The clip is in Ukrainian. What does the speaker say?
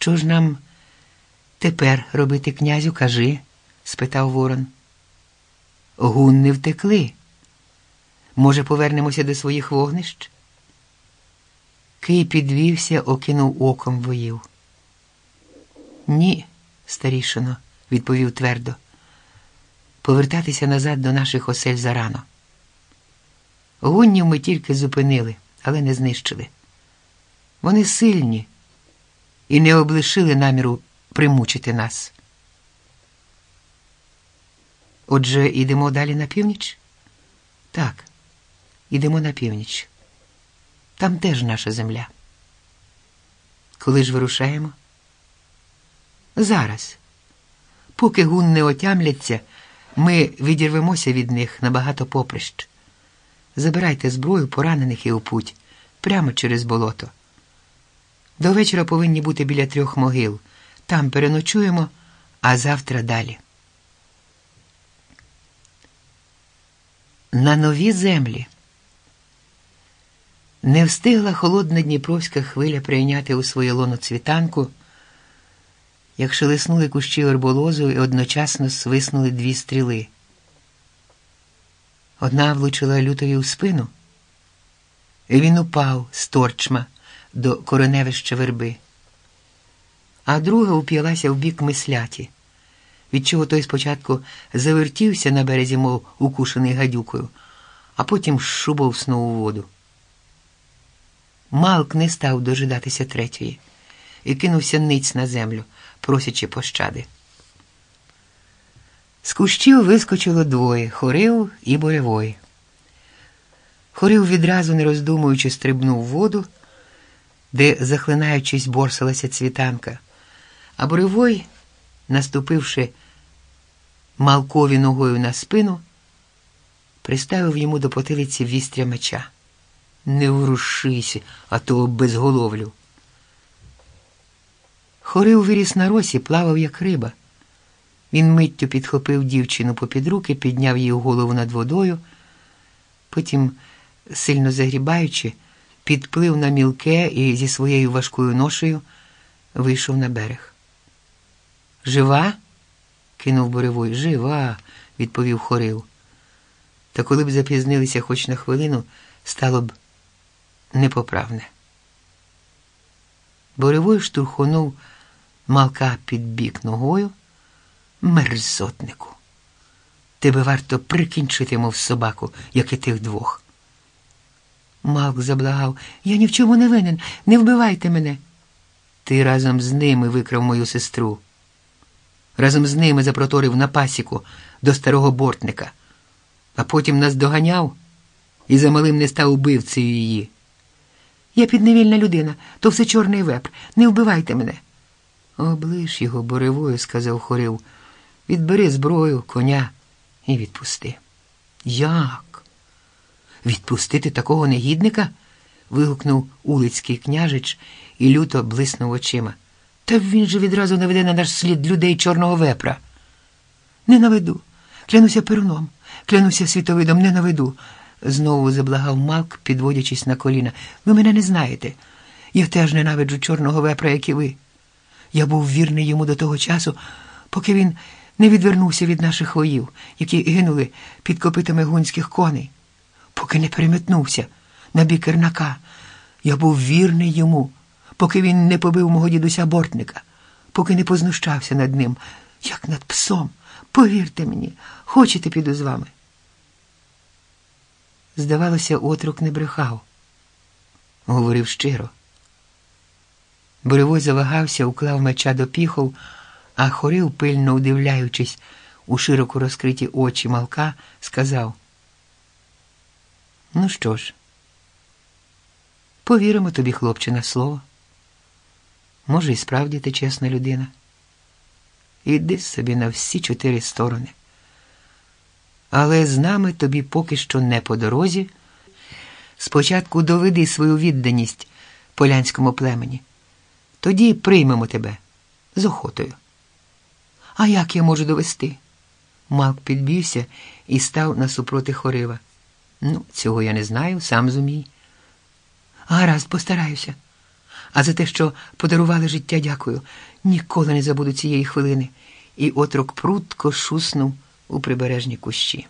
Що ж нам тепер робити, князю, кажи? спитав Ворон. Гунни втекли. Може, повернемося до своїх вогнищ? Кий підвівся, окинув оком воїв. Ні, старішино, відповів твердо. Повертатися назад до наших осель зарано. Гуннів ми тільки зупинили, але не знищили. Вони сильні і не облишили наміру примучити нас. Отже, йдемо далі на північ? Так, йдемо на північ. Там теж наша земля. Коли ж вирушаємо? Зараз. Поки гун не отямляться, ми відірвемося від них на багато поприщ. Забирайте зброю поранених і у путь прямо через болото. До вечора повинні бути біля трьох могил. Там переночуємо, а завтра далі. На нові землі. Не встигла холодна дніпровська хвиля прийняти у своє лоно цвітанку, як шелеснули кущі орболозу і одночасно свиснули дві стріли. Одна влучила лютові у спину, і він упав з торчма до короневища верби, а друга уп'ялася в бік мисляті, від чого той спочатку завертівся на березі, мов укушений гадюкою, а потім шубовснув у воду. Малк не став дожидатися третьої і кинувся ниць на землю, просячи пощади. З кущів вискочило двоє хорив і боревой. Хорив відразу, не роздумуючи, стрибнув воду, де, захлинаючись, борсалася цвітанка, а боревой, наступивши малкові ногою на спину, приставив йому до потилиці вістря меча. Не ворушися, а то обезголовлю. Хорив виріс на росі, плавав, як риба. Він миттю підхопив дівчину попід руки, підняв її голову над водою, потім, сильно загрібаючи, підплив на мілке і зі своєю важкою ношею вийшов на берег. Жива? кинув Боревой. Жива, відповів Хорив. Та коли б запізнилися хоч на хвилину, стало б непоправне. Боревой штурхонув малка під бік ногою. Мерзотнику. Тебе варто прикінчити, мов собаку, як і тих двох. Малк заблагав Я ні в чому не винен, не вбивайте мене. Ти разом з ними викрав мою сестру. Разом з ними запроторив на пасіку до старого бортника, а потім нас доганяв і за малим не став убивцею її. Я підневільна людина, то все чорний вепр. Не вбивайте мене. Облиш його боревою, сказав хорив. Відбери зброю, коня і відпусти. Як? Відпустити такого негідника? вигукнув улицький княжич і люто блиснув очима. Та він же відразу наведе на наш слід людей чорного вепра. Не наведу. Клянуся перуном, клянуся світовидом, не наведу. Знову заблагав Малк, підводячись на коліна. Ви мене не знаєте. Я теж ненавиджу чорного вепра, як і ви. Я був вірний йому до того часу, поки він не відвернувся від наших воїв, які гинули під копитами гунських коней, поки не переметнувся на бік Ернака. Я був вірний йому, поки він не побив мого дідуся бортника, поки не познущався над ним, як над псом. Повірте мені, хочете, піду з вами. Здавалося, отрук не брехав, говорив щиро. Боревой завагався, уклав меча до піхов, а хорив, пильно удивляючись у широко розкриті очі малка, сказав: Ну що ж, повіримо тобі, хлопче, на слово. Може, і справді ти чесна людина. Іди собі на всі чотири сторони. Але з нами тобі поки що не по дорозі. Спочатку доведи свою відданість полянському племені. Тоді приймемо тебе з охотою. А як я можу довести? Малк підбівся і став насупроти хорива. Ну, цього я не знаю, сам зумій. Гаразд, постараюся. а за те, що подарували життя, дякую. Ніколи не забуду цієї хвилини. І отрок прутко шуснув у прибережні кущі.